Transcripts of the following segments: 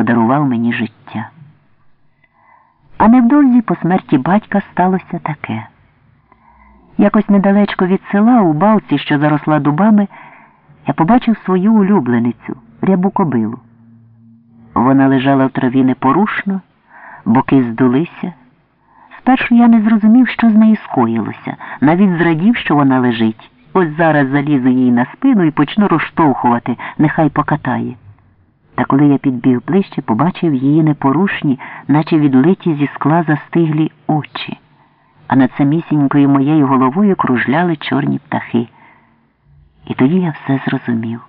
подарував мені життя. А невдовзі по смерті батька сталося таке. Якось недалечко від села, у балці, що заросла дубами, я побачив свою улюбленицю, рябу кобилу. Вона лежала в траві непорушно, боки здулися. Спершу я не зрозумів, що з нею скоїлося, навіть зрадів, що вона лежить. Ось зараз залізу їй на спину і почну розштовхувати, нехай покатає. Та коли я підбіг ближче, побачив її непорушні, наче відлиті зі скла застиглі очі, а над самісінькою моєю головою кружляли чорні птахи. І тоді я все зрозумів.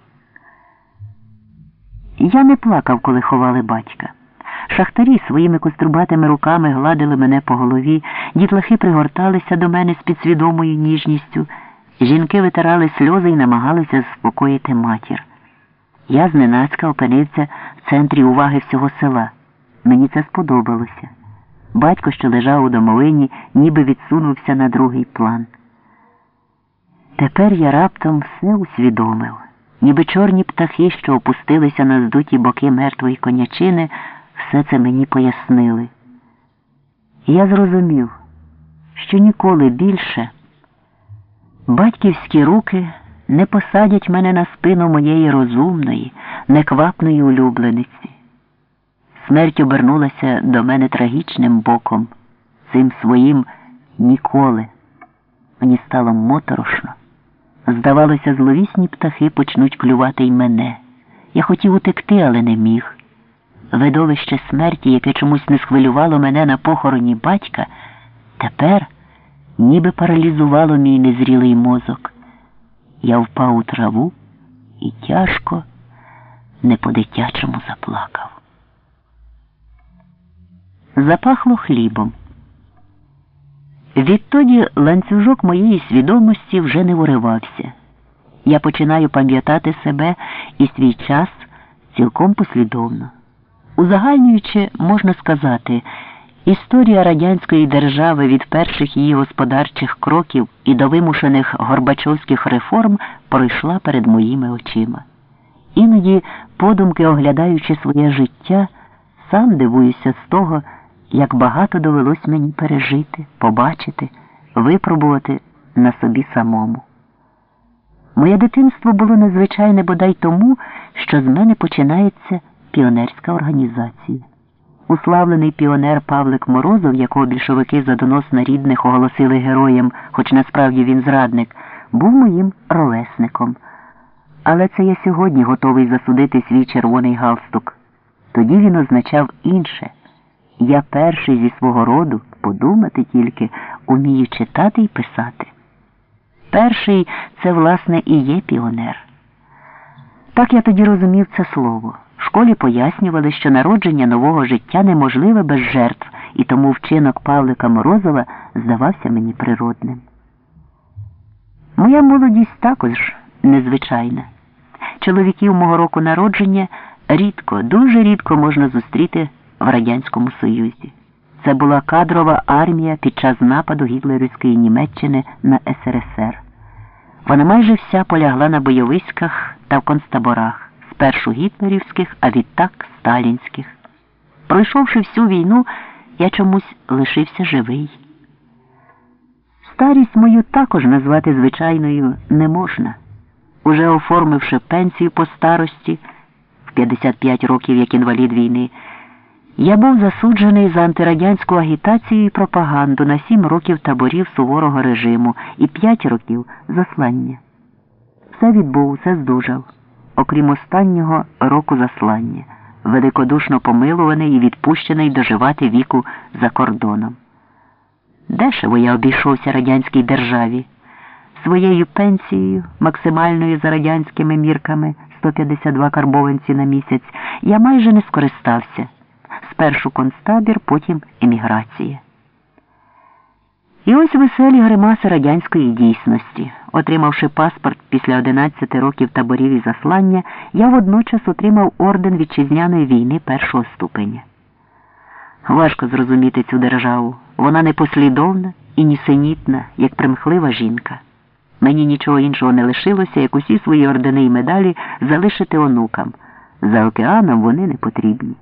Я не плакав, коли ховали батька. Шахтарі своїми кострубатими руками гладили мене по голові, дітлахи пригорталися до мене з підсвідомою ніжністю, жінки витирали сльози і намагалися заспокоїти матір. Я зненацька опинився в центрі уваги всього села. Мені це сподобалося. Батько, що лежав у домовині, ніби відсунувся на другий план. Тепер я раптом все усвідомив, ніби чорні птахи, що опустилися на здуті боки мертвої конячини, все це мені пояснили. І я зрозумів, що ніколи більше батьківські руки не посадять мене на спину моєї розумної, неквапної улюблениці. Смерть обернулася до мене трагічним боком, цим своїм ніколи. Мені стало моторошно. Здавалося, зловісні птахи почнуть клювати й мене. Я хотів утекти, але не міг. Видовище смерті, яке чомусь не схвилювало мене на похороні батька, тепер ніби паралізувало мій незрілий мозок. Я впав у траву і тяжко, не по-дитячому заплакав. Запахло хлібом. Відтоді ланцюжок моєї свідомості вже не уривався. Я починаю пам'ятати себе і свій час цілком послідовно. Узагальнюючи, можна сказати, історія радянської держави від перших її господарчих кроків і до вимушених горбачовських реформ пройшла перед моїми очима. Іноді, подумки оглядаючи своє життя, сам дивуюся з того, як багато довелось мені пережити, побачити, випробувати на собі самому. Моє дитинство було незвичайне бодай тому, що з мене починається піонерська організація. Уславлений піонер Павлик Морозов, якого більшовики за донос на рідних оголосили героєм, хоч насправді він зрадник, був моїм ровесником. Але це я сьогодні готовий засудити свій червоний галстук. Тоді він означав інше. Я перший зі свого роду, подумати тільки, умію читати і писати. Перший це, власне, і є піонер. Так я тоді розумів це слово. В школі пояснювали, що народження нового життя неможливе без жертв, і тому вчинок Павлика Морозова здавався мені природним. Моя молодість також незвичайна. Чоловіків мого року народження рідко, дуже рідко можна зустріти в Радянському Союзі. Це була кадрова армія під час нападу гітлерівської Німеччини на СРСР. Вона майже вся полягла на бойовиськах та в концтаборах, спершу гітлерівських, а відтак сталінських. Пройшовши всю війну, я чомусь лишився живий. Старість мою також назвати звичайною не можна. Уже оформивши пенсію по старості в 55 років як інвалід війни. Я був засуджений за антирадянську агітацію і пропаганду на сім років таборів суворого режиму і п'ять років заслання. Все відбув, все здужав, окрім останнього року заслання, великодушно помилуваний і відпущений доживати віку за кордоном. Дешево я обійшовся радянській державі. Своєю пенсією, максимальною за радянськими мірками 152 карбованці на місяць, я майже не скористався спершу концтабір, потім еміграція. І ось веселі гримаси радянської дійсності. Отримавши паспорт після 11 років таборів і заслання, я водночас отримав орден вітчизняної війни першого ступеня. Важко зрозуміти цю державу. Вона непослідовна і нісенітна, як примхлива жінка. Мені нічого іншого не лишилося, як усі свої ордени й медалі залишити онукам. За океаном вони не потрібні.